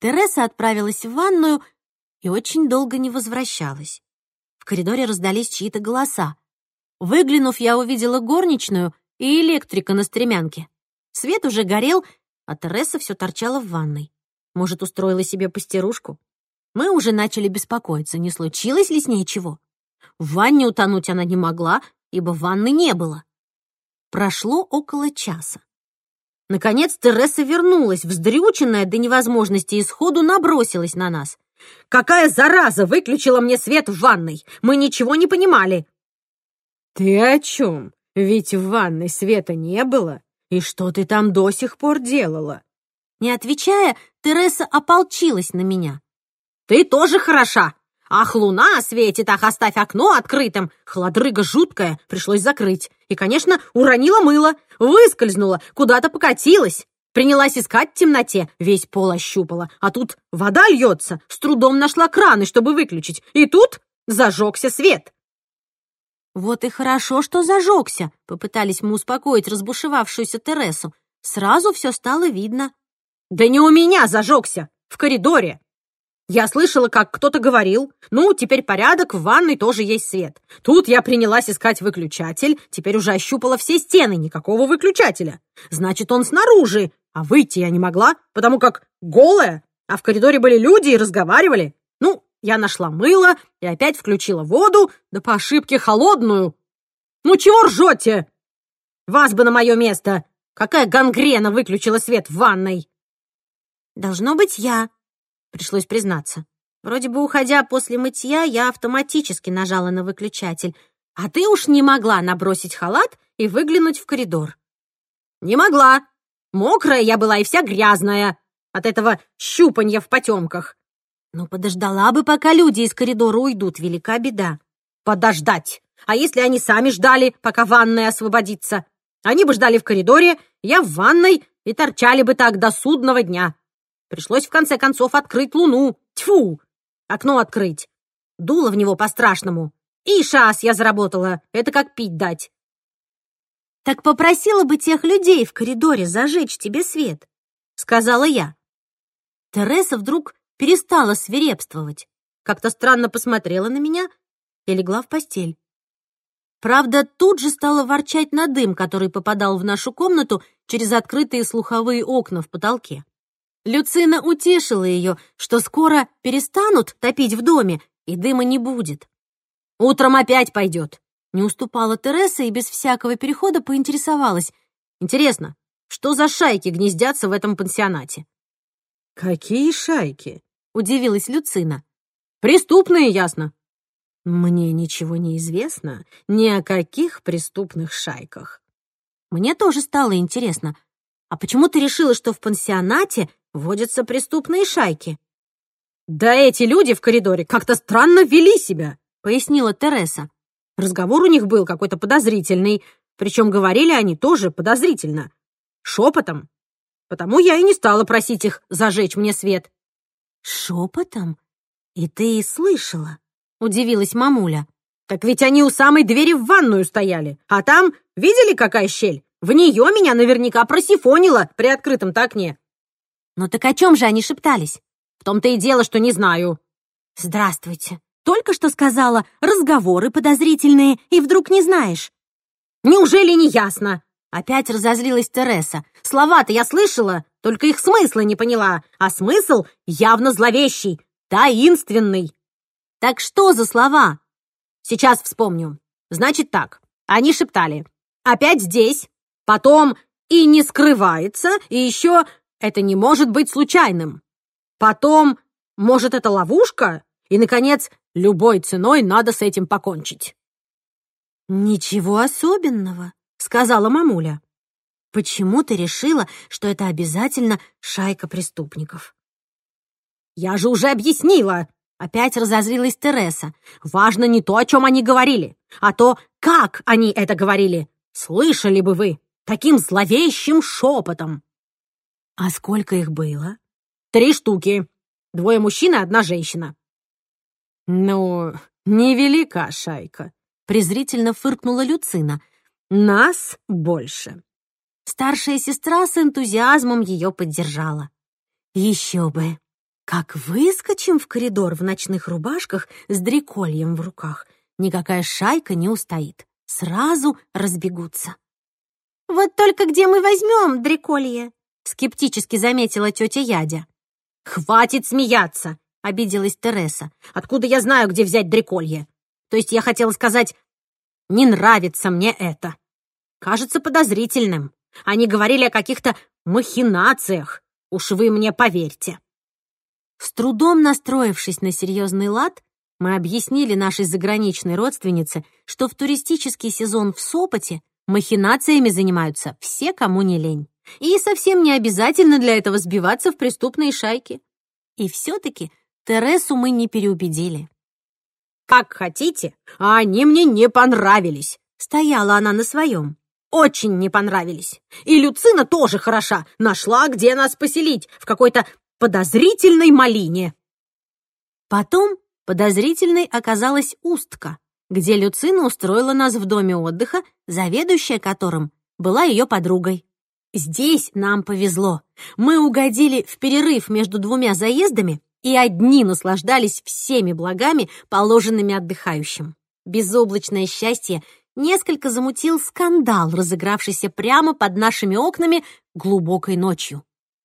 Тереса отправилась в ванную и очень долго не возвращалась. В коридоре раздались чьи-то голоса. Выглянув, я увидела горничную и электрика на стремянке. Свет уже горел, а Тереса все торчала в ванной. Может, устроила себе постирушку? Мы уже начали беспокоиться, не случилось ли с ней чего. В ванне утонуть она не могла, ибо ванны не было. Прошло около часа. Наконец Тереса вернулась, вздрюченная до невозможности и сходу набросилась на нас. «Какая зараза выключила мне свет в ванной! Мы ничего не понимали!» «Ты о чем? Ведь в ванной света не было. И что ты там до сих пор делала?» Не отвечая, Тереса ополчилась на меня. «Ты тоже хороша! Ах, луна светит, ах, оставь окно открытым! Холодрыга жуткая, пришлось закрыть. И, конечно, уронила мыло, выскользнула, куда-то покатилась. Принялась искать в темноте, весь пол ощупала. А тут вода льется, с трудом нашла краны, чтобы выключить. И тут зажегся свет. «Вот и хорошо, что зажегся», — попытались мы успокоить разбушевавшуюся Тересу. Сразу все стало видно. «Да не у меня зажегся, в коридоре!» Я слышала, как кто-то говорил, ну, теперь порядок, в ванной тоже есть свет. Тут я принялась искать выключатель, теперь уже ощупала все стены, никакого выключателя. Значит, он снаружи, а выйти я не могла, потому как голая, а в коридоре были люди и разговаривали. Ну, я нашла мыло и опять включила воду, да по ошибке холодную. Ну чего ржете? Вас бы на мое место! Какая гангрена выключила свет в ванной? Должно быть я, пришлось признаться. Вроде бы, уходя после мытья, я автоматически нажала на выключатель, а ты уж не могла набросить халат и выглянуть в коридор. Не могла. Мокрая я была и вся грязная от этого щупанья в потемках. Ну, подождала бы, пока люди из коридора уйдут, велика беда. Подождать! А если они сами ждали, пока ванная освободится? Они бы ждали в коридоре, я в ванной, и торчали бы так до судного дня. Пришлось в конце концов открыть луну. Тьфу! Окно открыть. Дуло в него по-страшному. И шас я заработала. Это как пить дать. Так попросила бы тех людей в коридоре зажечь тебе свет, сказала я. Тереса вдруг перестала свирепствовать, как-то странно посмотрела на меня и легла в постель. Правда, тут же стала ворчать на дым, который попадал в нашу комнату через открытые слуховые окна в потолке. Люцина утешила ее, что скоро перестанут топить в доме, и дыма не будет. «Утром опять пойдет», — не уступала Тереса и без всякого перехода поинтересовалась. «Интересно, что за шайки гнездятся в этом пансионате?» «Какие шайки?» удивилась Люцина. «Преступные, ясно». «Мне ничего не известно ни о каких преступных шайках». Мне тоже стало интересно. А почему ты решила, что в пансионате водятся преступные шайки?» «Да эти люди в коридоре как-то странно вели себя», — пояснила Тереса. Разговор у них был какой-то подозрительный, причем говорили они тоже подозрительно. Шепотом. Потому я и не стала просить их зажечь мне свет. «Шепотом? И ты и слышала?» — удивилась мамуля. «Так ведь они у самой двери в ванную стояли, а там, видели, какая щель? В нее меня наверняка просифонило при открытом-то окне». «Ну так о чем же они шептались?» «В том-то и дело, что не знаю». «Здравствуйте. Только что сказала, разговоры подозрительные, и вдруг не знаешь». «Неужели не ясно?» Опять разозлилась Тереса. «Слова-то я слышала, только их смысла не поняла, а смысл явно зловещий, таинственный». «Так что за слова?» «Сейчас вспомню. Значит так, они шептали. Опять здесь, потом и не скрывается, и еще это не может быть случайным. Потом, может, это ловушка? И, наконец, любой ценой надо с этим покончить». «Ничего особенного», — сказала мамуля. «Почему ты решила, что это обязательно шайка преступников?» «Я же уже объяснила!» Опять разозлилась Тереса. «Важно не то, о чем они говорили, а то, как они это говорили. Слышали бы вы таким зловещим шепотом!» «А сколько их было?» «Три штуки. Двое мужчин и одна женщина». «Ну, невелика шайка», — презрительно фыркнула Люцина — нас больше. Старшая сестра с энтузиазмом ее поддержала. Еще бы. Как выскочим в коридор в ночных рубашках с дрекольем в руках, никакая шайка не устоит. Сразу разбегутся. «Вот только где мы возьмем дреколье?» — скептически заметила тетя Ядя. «Хватит смеяться!» — обиделась Тереса. «Откуда я знаю, где взять дреколье? То есть я хотела сказать, не нравится мне это. Кажется подозрительным. Они говорили о каких-то махинациях. Уж вы мне поверьте». С трудом настроившись на серьезный лад, мы объяснили нашей заграничной родственнице, что в туристический сезон в Сопоте махинациями занимаются все, кому не лень. И совсем не обязательно для этого сбиваться в преступные шайки. И все-таки Тересу мы не переубедили. «Как хотите, а они мне не понравились», — стояла она на своем. «Очень не понравились. И Люцина тоже хороша, нашла, где нас поселить, в какой-то подозрительной малине». Потом подозрительной оказалась Устка, где Люцина устроила нас в доме отдыха, заведующая которым была ее подругой. Здесь нам повезло. Мы угодили в перерыв между двумя заездами и одни наслаждались всеми благами, положенными отдыхающим. Безоблачное счастье несколько замутил скандал, разыгравшийся прямо под нашими окнами глубокой ночью.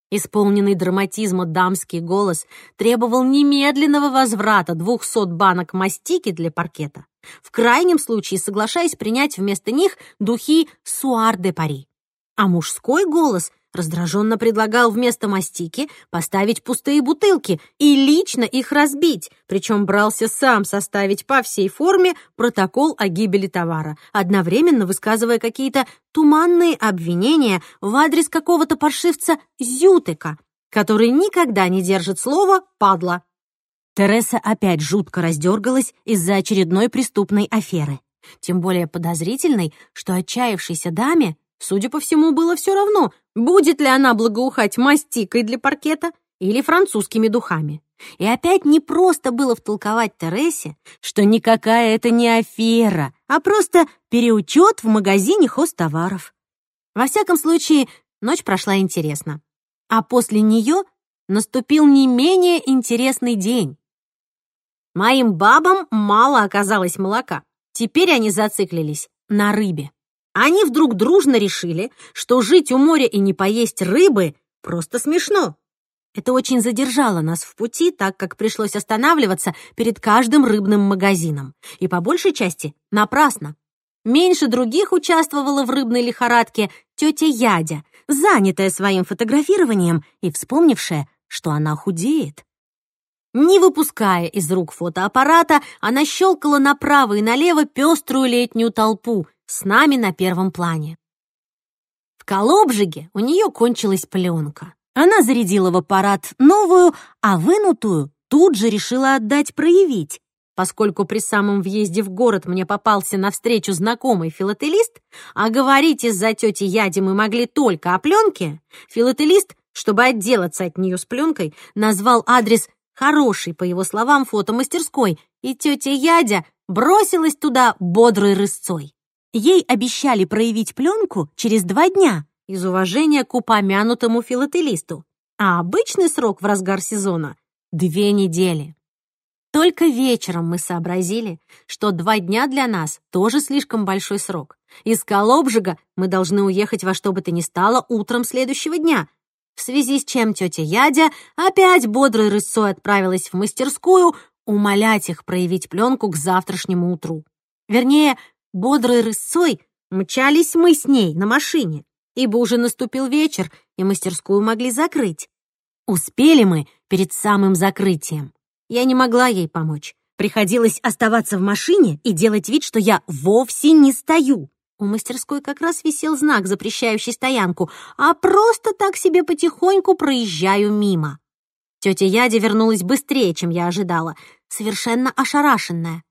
Исполненный драматизма дамский голос требовал немедленного возврата двухсот банок мастики для паркета, в крайнем случае соглашаясь принять вместо них духи «Суар де Пари». А мужской голос раздраженно предлагал вместо мастики поставить пустые бутылки и лично их разбить, причем брался сам составить по всей форме протокол о гибели товара, одновременно высказывая какие-то туманные обвинения в адрес какого-то паршивца Зютыка, который никогда не держит слова «падла». Тереса опять жутко раздергалась из-за очередной преступной аферы. Тем более подозрительной, что отчаявшейся даме Судя по всему, было все равно, будет ли она благоухать мастикой для паркета или французскими духами. И опять не просто было втолковать Тересе, что никакая это не афера, а просто переучет в магазине хозтоваров. Во всяком случае, ночь прошла интересно. А после нее наступил не менее интересный день. Моим бабам мало оказалось молока. Теперь они зациклились на рыбе. Они вдруг дружно решили, что жить у моря и не поесть рыбы просто смешно. Это очень задержало нас в пути, так как пришлось останавливаться перед каждым рыбным магазином. И по большей части напрасно. Меньше других участвовала в рыбной лихорадке тетя Ядя, занятая своим фотографированием и вспомнившая, что она худеет. Не выпуская из рук фотоаппарата, она щелкала направо и налево пеструю летнюю толпу, с нами на первом плане. В Колобжиге у нее кончилась пленка. Она зарядила в аппарат новую, а вынутую тут же решила отдать проявить. Поскольку при самом въезде в город мне попался навстречу знакомый филателист, а говорить из-за тети Яди мы могли только о пленке, филателист, чтобы отделаться от нее с пленкой, назвал адрес хороший, по его словам, фотомастерской, и тетя Ядя бросилась туда бодрой рысцой. Ей обещали проявить пленку через два дня из уважения к упомянутому филателисту, а обычный срок в разгар сезона — две недели. Только вечером мы сообразили, что два дня для нас тоже слишком большой срок. Из Колобжига мы должны уехать во что бы то ни стало утром следующего дня, в связи с чем тетя Ядя опять бодрой рысцой отправилась в мастерскую умолять их проявить пленку к завтрашнему утру. Вернее, Бодрой рысцой мчались мы с ней на машине, ибо уже наступил вечер, и мастерскую могли закрыть. Успели мы перед самым закрытием. Я не могла ей помочь. Приходилось оставаться в машине и делать вид, что я вовсе не стою. У мастерской как раз висел знак, запрещающий стоянку, а просто так себе потихоньку проезжаю мимо. Тетя Ядя вернулась быстрее, чем я ожидала, совершенно ошарашенная.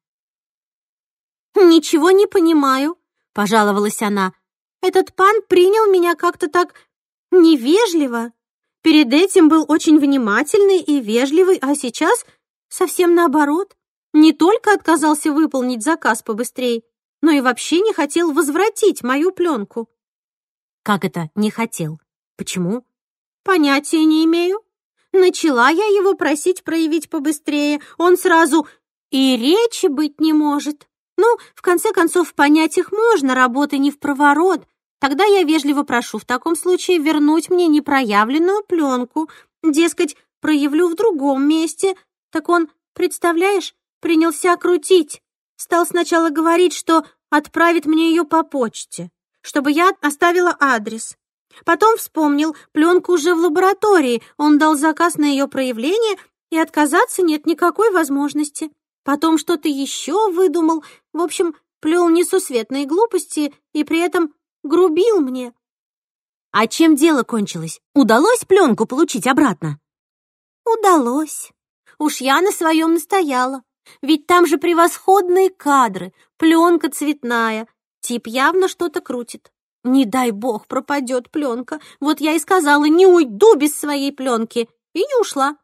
«Ничего не понимаю», — пожаловалась она. «Этот пан принял меня как-то так невежливо. Перед этим был очень внимательный и вежливый, а сейчас совсем наоборот. Не только отказался выполнить заказ побыстрее, но и вообще не хотел возвратить мою пленку». «Как это не хотел? Почему?» «Понятия не имею. начала я его просить проявить побыстрее. Он сразу и речи быть не может. Ну, в конце концов, понять их можно, работы не в проворот. Тогда я вежливо прошу в таком случае вернуть мне непроявленную пленку. Дескать, проявлю в другом месте. Так он, представляешь, принялся крутить. Стал сначала говорить, что отправит мне ее по почте, чтобы я оставила адрес. Потом вспомнил, пленка уже в лаборатории, он дал заказ на ее проявление, и отказаться нет никакой возможности. Потом что-то еще выдумал, в общем, плел несусветные глупости и при этом грубил мне. А чем дело кончилось? Удалось пленку получить обратно? Удалось. Уж я на своем настояла. Ведь там же превосходные кадры, пленка цветная. Тип явно что-то крутит. Не дай бог пропадет пленка. Вот я и сказала, не уйду без своей пленки. И не ушла.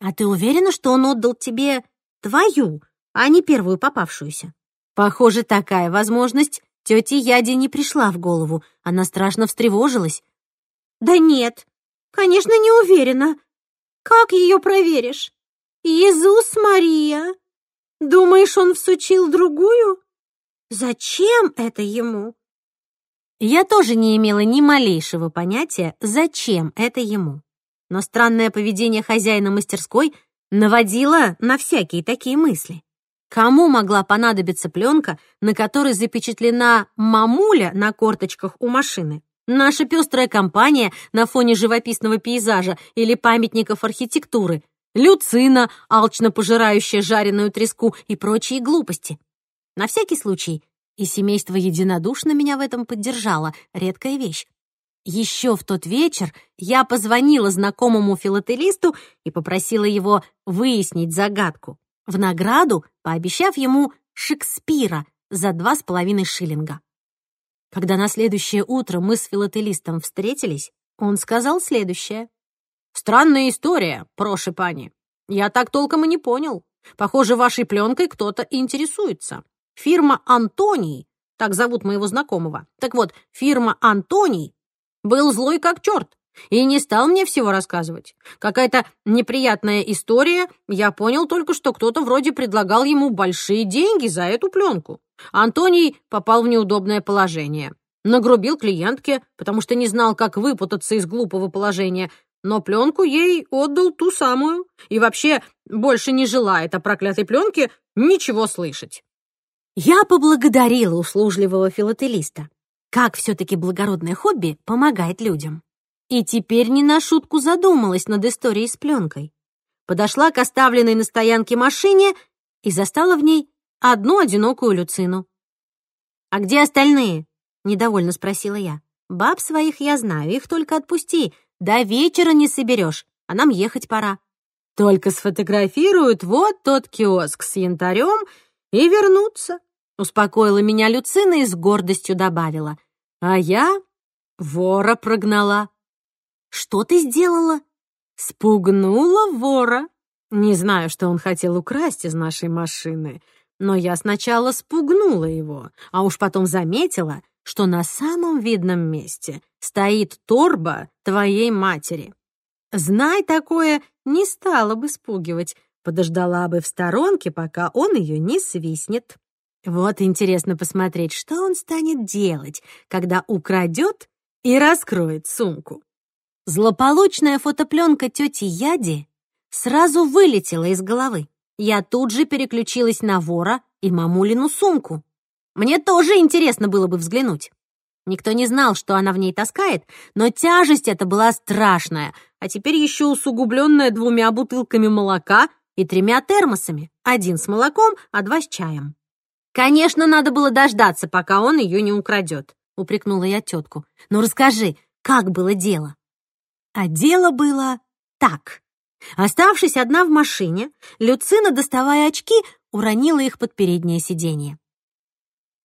А ты уверена, что он отдал тебе твою, а не первую попавшуюся? Похоже, такая возможность тете Яде не пришла в голову. Она страшно встревожилась. Да нет, конечно, не уверена. Как ее проверишь? Иисус Мария! Думаешь, он всучил другую? Зачем это ему? Я тоже не имела ни малейшего понятия, зачем это ему. Но странное поведение хозяина мастерской наводило на всякие такие мысли. Кому могла понадобиться пленка, на которой запечатлена мамуля на корточках у машины? Наша пестрая компания на фоне живописного пейзажа или памятников архитектуры, люцина, алчно пожирающая жареную треску и прочие глупости. На всякий случай и семейство единодушно меня в этом поддержало, редкая вещь. Еще в тот вечер я позвонила знакомому филателисту и попросила его выяснить загадку, в награду пообещав ему Шекспира за два с половиной шиллинга. Когда на следующее утро мы с филателистом встретились, он сказал следующее. «Странная история, проше пани. Я так толком и не понял. Похоже, вашей пленкой кто-то интересуется. Фирма «Антоний», так зовут моего знакомого. Так вот, фирма «Антоний» был злой как черт и не стал мне всего рассказывать. Какая-то неприятная история, я понял только, что кто-то вроде предлагал ему большие деньги за эту пленку. Антоний попал в неудобное положение. Нагрубил клиентке, потому что не знал, как выпутаться из глупого положения, но пленку ей отдал ту самую и вообще больше не желает о проклятой пленке ничего слышать. Я поблагодарила услужливого филателиста. Как все-таки благородное хобби помогает людям. И теперь не на шутку задумалась над историей с пленкой. Подошла к оставленной на стоянке машине и застала в ней одну одинокую люцину. «А где остальные?» — недовольно спросила я. «Баб своих я знаю, их только отпусти. До вечера не соберешь, а нам ехать пора». «Только сфотографируют вот тот киоск с янтарем и вернутся», Успокоила меня Люцина и с гордостью добавила. А я вора прогнала. Что ты сделала? Спугнула вора. Не знаю, что он хотел украсть из нашей машины, но я сначала спугнула его, а уж потом заметила, что на самом видном месте стоит торба твоей матери. Знай такое, не стала бы спугивать, подождала бы в сторонке, пока он ее не свистнет. Вот интересно посмотреть, что он станет делать, когда украдет и раскроет сумку. Злополучная фотопленка тети Яди сразу вылетела из головы. Я тут же переключилась на вора и мамулину сумку. Мне тоже интересно было бы взглянуть. Никто не знал, что она в ней таскает, но тяжесть эта была страшная, а теперь еще усугубленная двумя бутылками молока и тремя термосами. Один с молоком, а два с чаем. «Конечно, надо было дождаться, пока он ее не украдет», — упрекнула я тетку. «Ну расскажи, как было дело?» А дело было так. Оставшись одна в машине, Люцина, доставая очки, уронила их под переднее сиденье.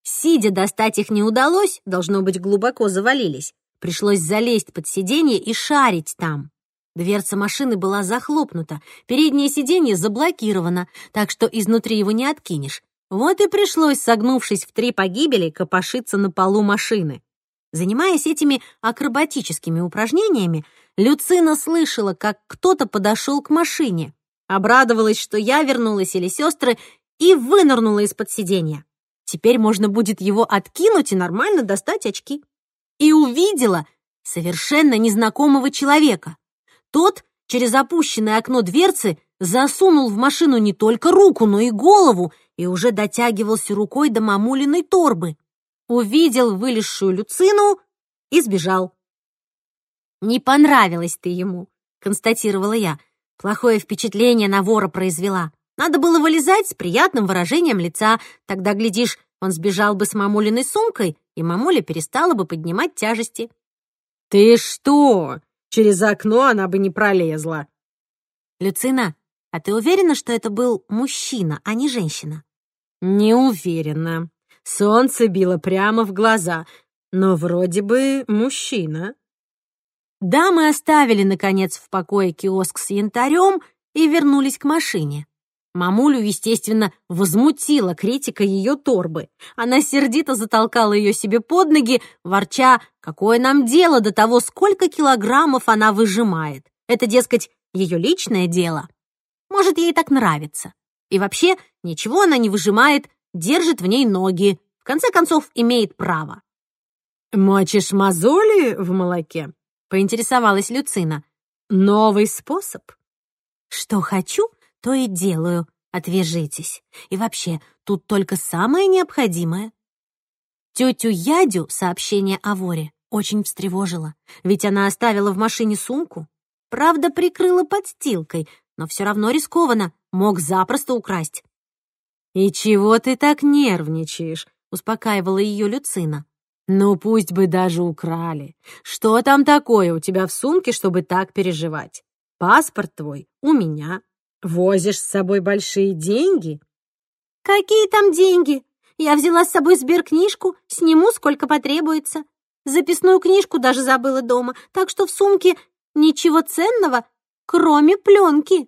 Сидя достать их не удалось, должно быть, глубоко завалились. Пришлось залезть под сиденье и шарить там. Дверца машины была захлопнута, переднее сиденье заблокировано, так что изнутри его не откинешь. Вот и пришлось, согнувшись в три погибели, копошиться на полу машины. Занимаясь этими акробатическими упражнениями, Люцина слышала, как кто-то подошел к машине. Обрадовалась, что я вернулась или сестры, и вынырнула из-под сиденья. Теперь можно будет его откинуть и нормально достать очки. И увидела совершенно незнакомого человека. Тот через опущенное окно дверцы засунул в машину не только руку, но и голову и уже дотягивался рукой до мамулиной торбы. Увидел вылезшую Люцину и сбежал. «Не понравилась ты ему», — констатировала я. Плохое впечатление на вора произвела. Надо было вылезать с приятным выражением лица. Тогда, глядишь, он сбежал бы с мамулиной сумкой, и мамуля перестала бы поднимать тяжести. «Ты что? Через окно она бы не пролезла». «Люцина, а ты уверена, что это был мужчина, а не женщина?» «Не уверена. Солнце било прямо в глаза, но вроде бы мужчина». Да, мы оставили, наконец, в покое киоск с янтарем и вернулись к машине. Мамулю, естественно, возмутила критика ее торбы. Она сердито затолкала ее себе под ноги, ворча, какое нам дело до того, сколько килограммов она выжимает. Это, дескать, ее личное дело. Может, ей так нравится. И вообще, ничего она не выжимает, держит в ней ноги. В конце концов, имеет право. «Мочишь мозоли в молоке?» — поинтересовалась Люцина. «Новый способ?» «Что хочу, то и делаю. Отвяжитесь. И вообще, тут только самое необходимое. Тетю Ядю сообщение о воре очень встревожило, ведь она оставила в машине сумку. Правда, прикрыла подстилкой, но все равно рискованно, мог запросто украсть. «И чего ты так нервничаешь?» — успокаивала ее Люцина. «Ну, пусть бы даже украли. Что там такое у тебя в сумке, чтобы так переживать? Паспорт твой у меня, Возишь с собой большие деньги? Какие там деньги? Я взяла с собой сберкнижку, сниму сколько потребуется. Записную книжку даже забыла дома, так что в сумке ничего ценного, кроме пленки.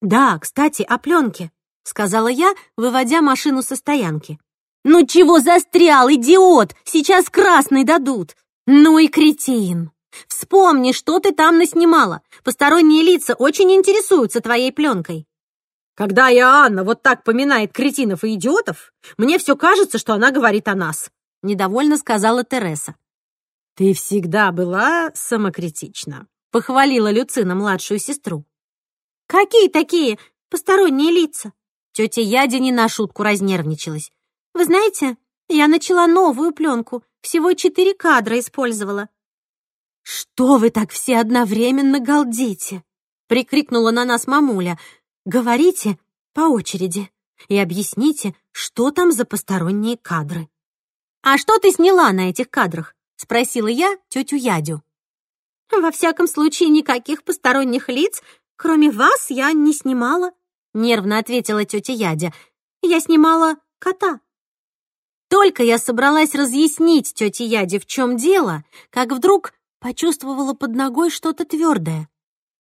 Да, кстати, о пленке, сказала я, выводя машину со стоянки. Ну чего застрял, идиот? Сейчас красный дадут. Ну и кретин. Вспомни, что ты там наснимала. Посторонние лица очень интересуются твоей пленкой. Когда я Анна вот так поминает кретинов и идиотов, мне все кажется, что она говорит о нас», — недовольно сказала Тереса. «Ты всегда была самокритична», — похвалила Люцина младшую сестру. «Какие такие посторонние лица?» Тетя Ядя не на шутку разнервничалась. «Вы знаете, я начала новую пленку, всего четыре кадра использовала. «Что вы так все одновременно галдите?» — прикрикнула на нас мамуля. «Говорите по очереди и объясните, что там за посторонние кадры». «А что ты сняла на этих кадрах?» — спросила я тетю Ядю. «Во всяком случае, никаких посторонних лиц, кроме вас, я не снимала», — нервно ответила тетя Ядя. «Я снимала кота». Только я собралась разъяснить тете Яде, в чем дело, как вдруг почувствовала под ногой что-то твердое.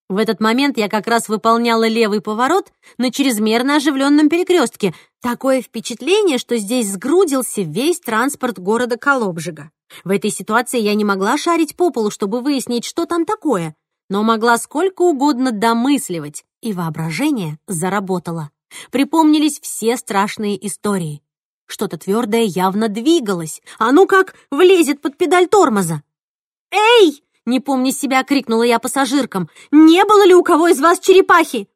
В этот момент я как раз выполняла левый поворот на чрезмерно оживленном перекрестке. Такое впечатление, что здесь сгрудился весь транспорт города Колобжига. В этой ситуации я не могла шарить по полу, чтобы выяснить, что там такое, но могла сколько угодно домысливать, и воображение заработало. Припомнились все страшные истории. Что-то твердое явно двигалось. А ну как влезет под педаль тормоза. «Эй!» — не помня себя, крикнула я пассажиркам. «Не было ли у кого из вас черепахи?»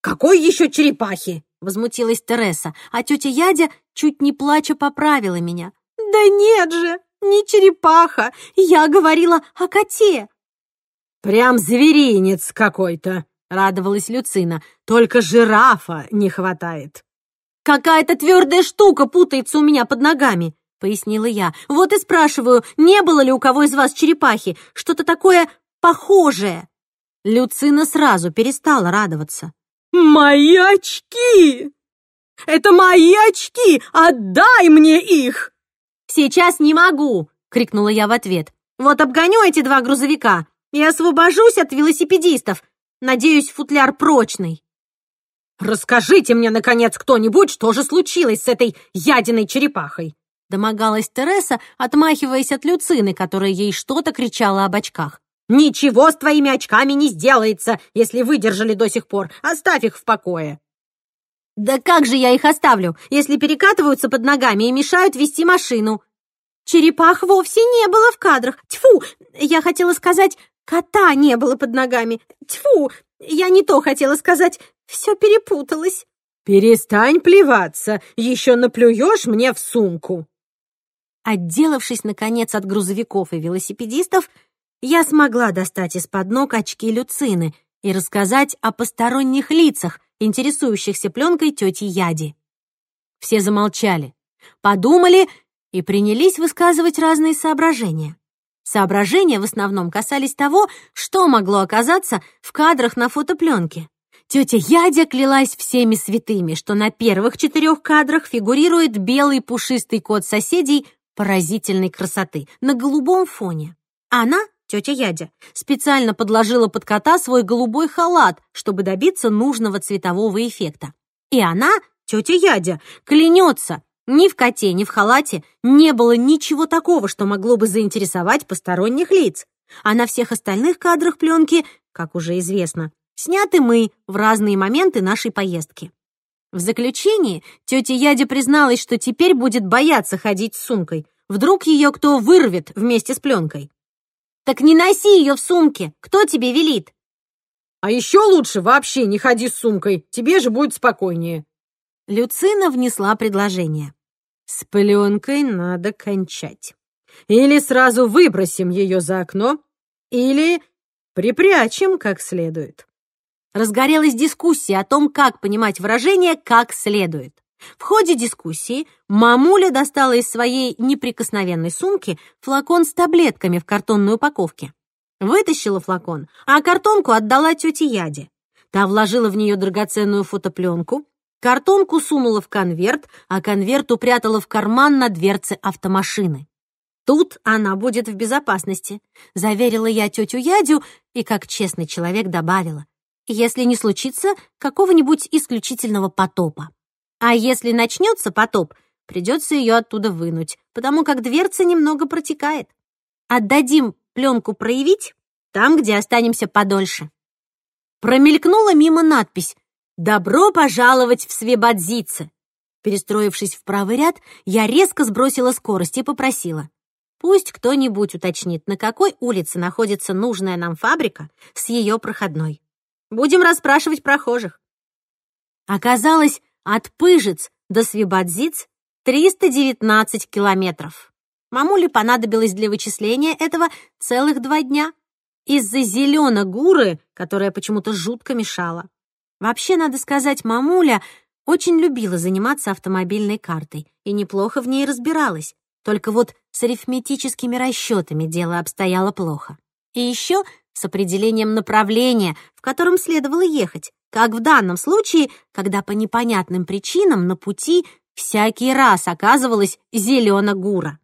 «Какой еще черепахи?» — возмутилась Тереса, а тетя Ядя, чуть не плача, поправила меня. «Да нет же, не черепаха, я говорила о коте». «Прям зверинец какой-то», — радовалась Люцина. «Только жирафа не хватает». «Какая-то твердая штука путается у меня под ногами», — пояснила я. «Вот и спрашиваю, не было ли у кого из вас черепахи? Что-то такое похожее?» Люцина сразу перестала радоваться. «Мои очки! Это мои очки! Отдай мне их!» «Сейчас не могу!» — крикнула я в ответ. «Вот обгоню эти два грузовика и освобожусь от велосипедистов. Надеюсь, футляр прочный». «Расскажите мне, наконец, кто-нибудь, что же случилось с этой ядиной черепахой?» Домогалась Тереса, отмахиваясь от Люцины, которая ей что-то кричала об очках. Ничего с твоими очками не сделается, если выдержали до сих пор. Оставь их в покое. Да как же я их оставлю, если перекатываются под ногами и мешают вести машину? Черепах вовсе не было в кадрах. Тьфу, я хотела сказать, кота не было под ногами. Тьфу, я не то хотела сказать, все перепуталось. Перестань плеваться, еще наплюешь мне в сумку. Отделавшись, наконец, от грузовиков и велосипедистов, я смогла достать из-под ног очки Люцины и рассказать о посторонних лицах, интересующихся пленкой тети Яди. Все замолчали, подумали и принялись высказывать разные соображения. Соображения в основном касались того, что могло оказаться в кадрах на фотопленке. Тетя Ядя клялась всеми святыми, что на первых четырех кадрах фигурирует белый пушистый кот соседей поразительной красоты на голубом фоне. Она, тетя Ядя, специально подложила под кота свой голубой халат, чтобы добиться нужного цветового эффекта. И она, тетя Ядя, клянется, ни в коте, ни в халате не было ничего такого, что могло бы заинтересовать посторонних лиц. А на всех остальных кадрах пленки, как уже известно, сняты мы в разные моменты нашей поездки. В заключении тетя Ядя призналась, что теперь будет бояться ходить с сумкой. Вдруг ее кто вырвет вместе с пленкой. «Так не носи ее в сумке! Кто тебе велит?» «А еще лучше вообще не ходи с сумкой, тебе же будет спокойнее». Люцина внесла предложение. «С пленкой надо кончать. Или сразу выбросим ее за окно, или припрячем как следует». Разгорелась дискуссия о том, как понимать выражение «как следует». В ходе дискуссии мамуля достала из своей неприкосновенной сумки флакон с таблетками в картонной упаковке. Вытащила флакон, а картонку отдала тете Яде. Та вложила в нее драгоценную фотопленку, картонку сунула в конверт, а конверт упрятала в карман на дверце автомашины. Тут она будет в безопасности, заверила я тетю Ядю и, как честный человек, добавила если не случится какого-нибудь исключительного потопа. А если начнется потоп, придется ее оттуда вынуть, потому как дверца немного протекает. Отдадим пленку проявить там, где останемся подольше. Промелькнула мимо надпись «Добро пожаловать в Свебадзице». Перестроившись в правый ряд, я резко сбросила скорость и попросила. Пусть кто-нибудь уточнит, на какой улице находится нужная нам фабрика с ее проходной. Будем расспрашивать прохожих. Оказалось, от Пыжец до Свибадзиц 319 километров. Мамуле понадобилось для вычисления этого целых два дня. Из-за зелено-гуры, которая почему-то жутко мешала. Вообще, надо сказать, мамуля очень любила заниматься автомобильной картой и неплохо в ней разбиралась. Только вот с арифметическими расчетами дело обстояло плохо. И еще с определением направления, в котором следовало ехать, как в данном случае, когда по непонятным причинам на пути всякий раз оказывалась зелена гура.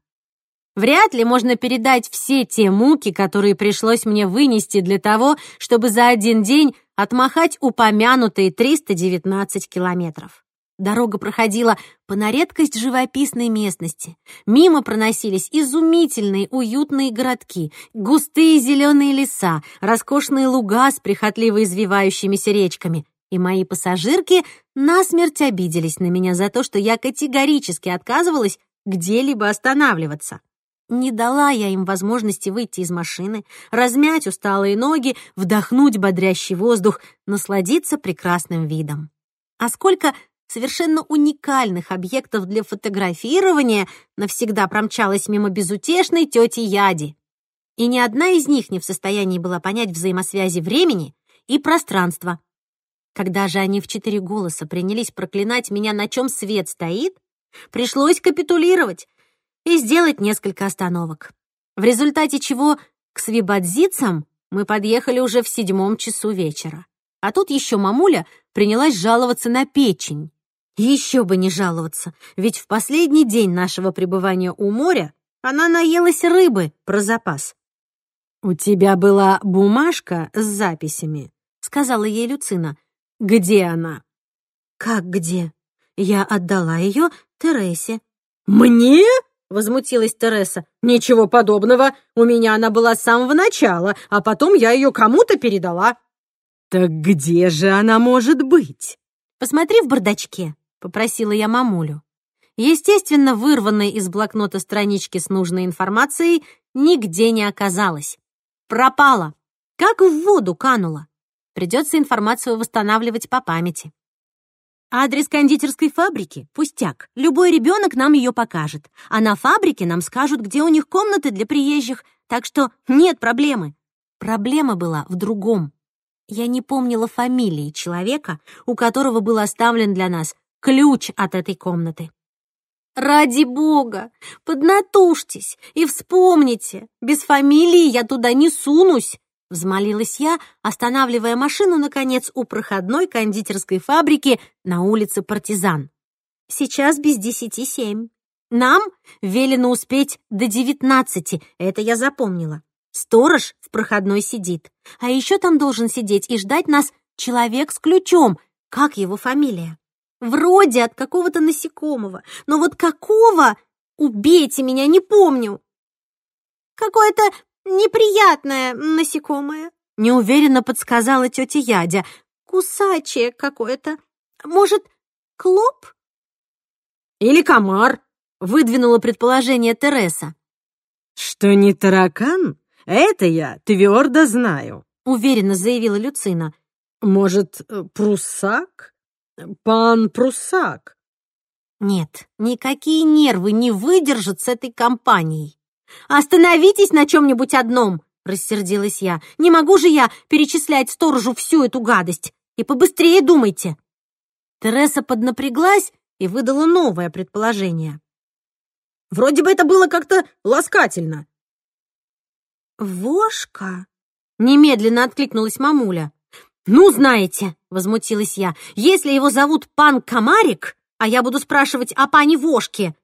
Вряд ли можно передать все те муки, которые пришлось мне вынести для того, чтобы за один день отмахать упомянутые 319 километров. Дорога проходила по на редкость живописной местности. Мимо проносились изумительные уютные городки, густые зеленые леса, роскошные луга с прихотливо извивающимися речками. И мои пассажирки насмерть обиделись на меня за то, что я категорически отказывалась где-либо останавливаться. Не дала я им возможности выйти из машины, размять усталые ноги, вдохнуть бодрящий воздух, насладиться прекрасным видом. А сколько совершенно уникальных объектов для фотографирования навсегда промчалась мимо безутешной тети Яди. И ни одна из них не в состоянии была понять взаимосвязи времени и пространства. Когда же они в четыре голоса принялись проклинать меня, на чем свет стоит, пришлось капитулировать и сделать несколько остановок. В результате чего к свибадзицам мы подъехали уже в седьмом часу вечера. А тут еще мамуля принялась жаловаться на печень. Еще бы не жаловаться, ведь в последний день нашего пребывания у моря она наелась рыбы про запас. «У тебя была бумажка с записями», — сказала ей Люцина. «Где она?» «Как где?» Я отдала ее Тересе. «Мне?» — возмутилась Тереса. «Ничего подобного. У меня она была с самого начала, а потом я ее кому-то передала». «Так где же она может быть?» «Посмотри в бардачке», — попросила я мамулю. Естественно, вырванной из блокнота странички с нужной информацией нигде не оказалось. Пропала. Как в воду канула. Придется информацию восстанавливать по памяти. Адрес кондитерской фабрики — пустяк. Любой ребенок нам ее покажет. А на фабрике нам скажут, где у них комнаты для приезжих. Так что нет проблемы. Проблема была в другом. Я не помнила фамилии человека, у которого был оставлен для нас ключ от этой комнаты. «Ради бога, поднатужьтесь и вспомните, без фамилии я туда не сунусь», — взмолилась я, останавливая машину, наконец, у проходной кондитерской фабрики на улице Партизан. «Сейчас без десяти семь. Нам велено успеть до девятнадцати, это я запомнила. Сторож в проходной сидит, а еще там должен сидеть и ждать нас человек с ключом. Как его фамилия?» Вроде от какого-то насекомого. Но вот какого? Убейте меня, не помню. Какое-то неприятное насекомое. Неуверенно подсказала тетя Ядя. Кусачее какое-то. Может, клоп? Или комар, выдвинула предположение Тереса. Что не таракан? Это я твердо знаю, уверенно заявила Люцина. Может, э, прусак? «Пан Пруссак». «Нет, никакие нервы не выдержат с этой компанией. Остановитесь на чем-нибудь одном!» — рассердилась я. «Не могу же я перечислять сторожу всю эту гадость! И побыстрее думайте!» Тереса поднапряглась и выдала новое предположение. «Вроде бы это было как-то ласкательно». «Вошка?» — немедленно откликнулась мамуля. «Ну, знаете», — возмутилась я, «если его зовут пан Комарик, а я буду спрашивать о пане Вошке,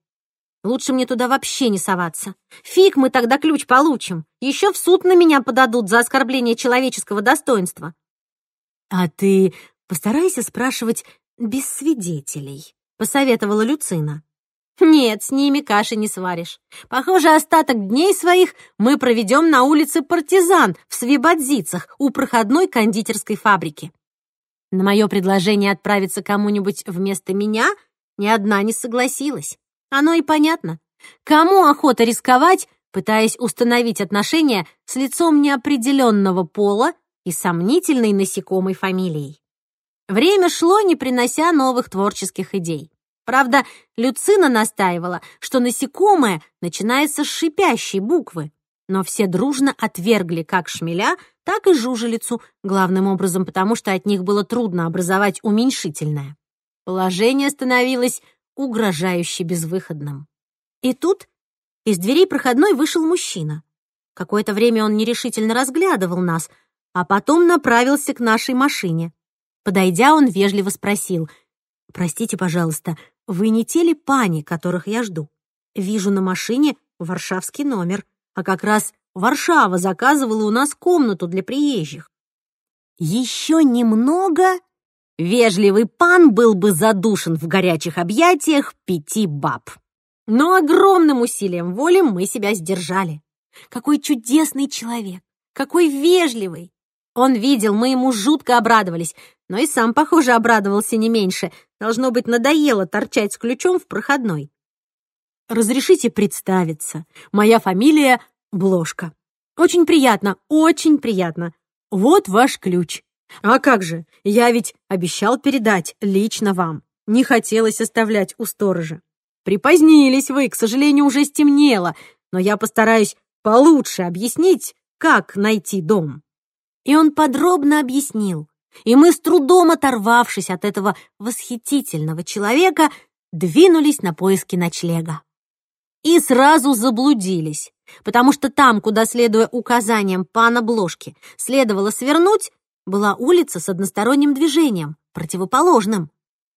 лучше мне туда вообще не соваться. Фиг мы тогда ключ получим. Еще в суд на меня подадут за оскорбление человеческого достоинства». «А ты постарайся спрашивать без свидетелей», — посоветовала Люцина. Нет, с ними каши не сваришь. Похоже, остаток дней своих мы проведем на улице Партизан в Свибадзицах у проходной кондитерской фабрики. На мое предложение отправиться кому-нибудь вместо меня ни одна не согласилась. Оно и понятно. Кому охота рисковать, пытаясь установить отношения с лицом неопределенного пола и сомнительной насекомой фамилией? Время шло, не принося новых творческих идей. Правда, Люцина настаивала, что насекомое начинается с шипящей буквы, но все дружно отвергли как шмеля, так и жужелицу, главным образом потому, что от них было трудно образовать уменьшительное. Положение становилось угрожающе безвыходным. И тут из дверей проходной вышел мужчина. Какое-то время он нерешительно разглядывал нас, а потом направился к нашей машине. Подойдя, он вежливо спросил, «Простите, пожалуйста, вы не те ли пани, которых я жду? Вижу на машине варшавский номер, а как раз Варшава заказывала у нас комнату для приезжих. Еще немного, вежливый пан был бы задушен в горячих объятиях пяти баб. Но огромным усилием воли мы себя сдержали. Какой чудесный человек, какой вежливый. Он видел, мы ему жутко обрадовались, но и сам, похоже, обрадовался не меньше. Должно быть, надоело торчать с ключом в проходной. Разрешите представиться. Моя фамилия Блошка. Очень приятно, очень приятно. Вот ваш ключ. А как же, я ведь обещал передать лично вам. Не хотелось оставлять у сторожа. Припозднились вы, к сожалению, уже стемнело, но я постараюсь получше объяснить, как найти дом. И он подробно объяснил, и мы, с трудом оторвавшись от этого восхитительного человека, двинулись на поиски ночлега. И сразу заблудились, потому что там, куда, следуя указаниям пана Бложки, следовало свернуть, была улица с односторонним движением, противоположным.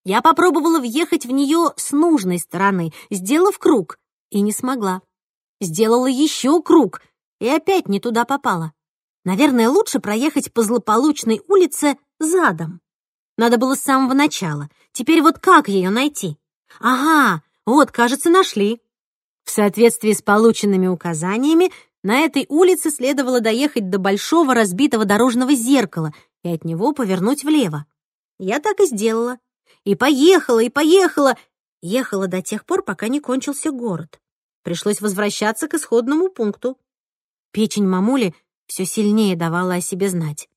Я попробовала въехать в нее с нужной стороны, сделав круг, и не смогла. Сделала еще круг, и опять не туда попала. Наверное, лучше проехать по злополучной улице задом. Надо было с самого начала. Теперь вот как ее найти? Ага, вот, кажется, нашли. В соответствии с полученными указаниями, на этой улице следовало доехать до большого разбитого дорожного зеркала и от него повернуть влево. Я так и сделала. И поехала, и поехала. Ехала до тех пор, пока не кончился город. Пришлось возвращаться к исходному пункту. Печень мамули все сильнее давала о себе знать.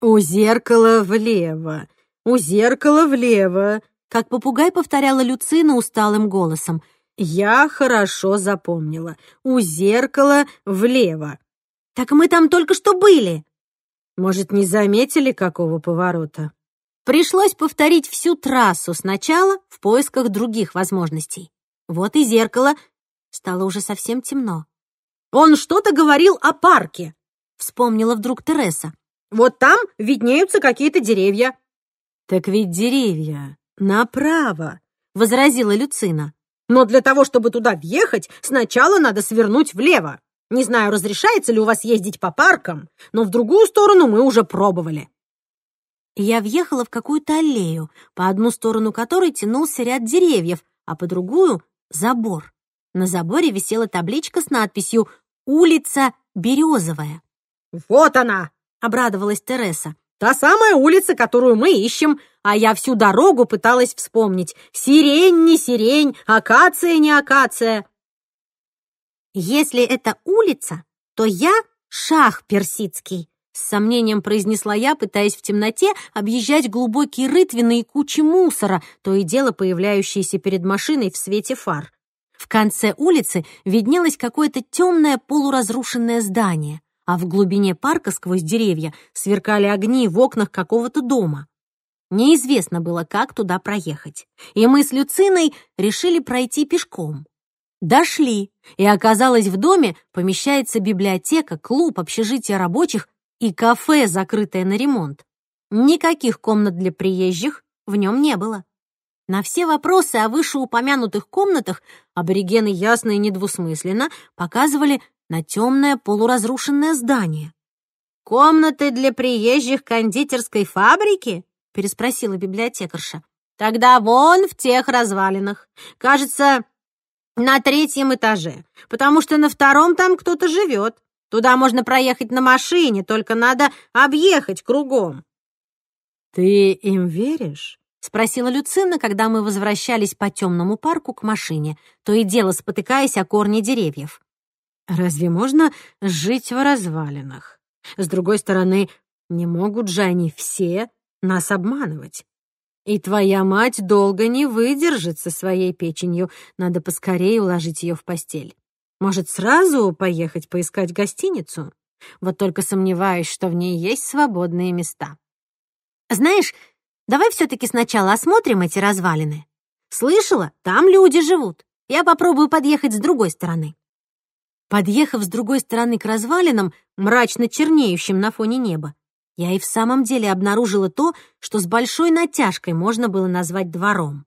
«У зеркала влево, у зеркала влево», как попугай повторяла Люцина усталым голосом. «Я хорошо запомнила. У зеркала влево». «Так мы там только что были». «Может, не заметили, какого поворота?» Пришлось повторить всю трассу сначала в поисках других возможностей. Вот и зеркало. Стало уже совсем темно. «Он что-то говорил о парке», — вспомнила вдруг Тереса. «Вот там виднеются какие-то деревья». «Так ведь деревья направо», — возразила Люцина. «Но для того, чтобы туда въехать, сначала надо свернуть влево. Не знаю, разрешается ли у вас ездить по паркам, но в другую сторону мы уже пробовали». Я въехала в какую-то аллею, по одну сторону которой тянулся ряд деревьев, а по другую — забор. На заборе висела табличка с надписью «Улица Березовая». «Вот она!» — обрадовалась Тереса. «Та самая улица, которую мы ищем, а я всю дорогу пыталась вспомнить. Сирень не сирень, акация не акация». «Если это улица, то я шах персидский», с сомнением произнесла я, пытаясь в темноте объезжать глубокие рытвины и кучи мусора, то и дело появляющиеся перед машиной в свете фар. В конце улицы виднелось какое-то темное полуразрушенное здание, а в глубине парка сквозь деревья сверкали огни в окнах какого-то дома. Неизвестно было, как туда проехать, и мы с Люциной решили пройти пешком. Дошли, и оказалось, в доме помещается библиотека, клуб, общежитие рабочих и кафе, закрытое на ремонт. Никаких комнат для приезжих в нем не было. На все вопросы о вышеупомянутых комнатах аборигены ясно и недвусмысленно показывали на темное полуразрушенное здание. «Комнаты для приезжих кондитерской фабрики?» — переспросила библиотекарша. «Тогда вон в тех развалинах. Кажется, на третьем этаже, потому что на втором там кто-то живет. Туда можно проехать на машине, только надо объехать кругом». «Ты им веришь?» — спросила Люцина, когда мы возвращались по темному парку к машине, то и дело спотыкаясь о корни деревьев. «Разве можно жить в развалинах? С другой стороны, не могут же они все нас обманывать. И твоя мать долго не выдержит со своей печенью, надо поскорее уложить ее в постель. Может, сразу поехать поискать гостиницу? Вот только сомневаюсь, что в ней есть свободные места. Знаешь, давай все-таки сначала осмотрим эти развалины. Слышала, там люди живут. Я попробую подъехать с другой стороны. Подъехав с другой стороны к развалинам, мрачно чернеющим на фоне неба, я и в самом деле обнаружила то, что с большой натяжкой можно было назвать двором.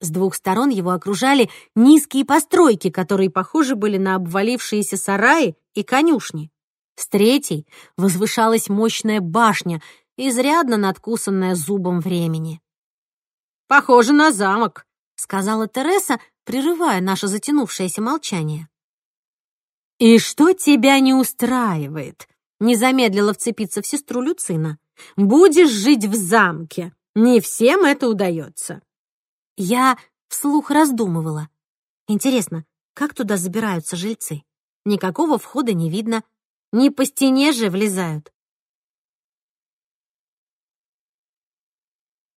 С двух сторон его окружали низкие постройки, которые похожи были на обвалившиеся сараи и конюшни. С третьей возвышалась мощная башня, изрядно надкусанная зубом времени. «Похоже на замок», — сказала Тереса, прерывая наше затянувшееся молчание. «И что тебя не устраивает?» — не замедлила вцепиться в сестру Люцина. «Будешь жить в замке. Не всем это удается». Я вслух раздумывала. Интересно, как туда забираются жильцы? Никакого входа не видно. Не по стене же влезают.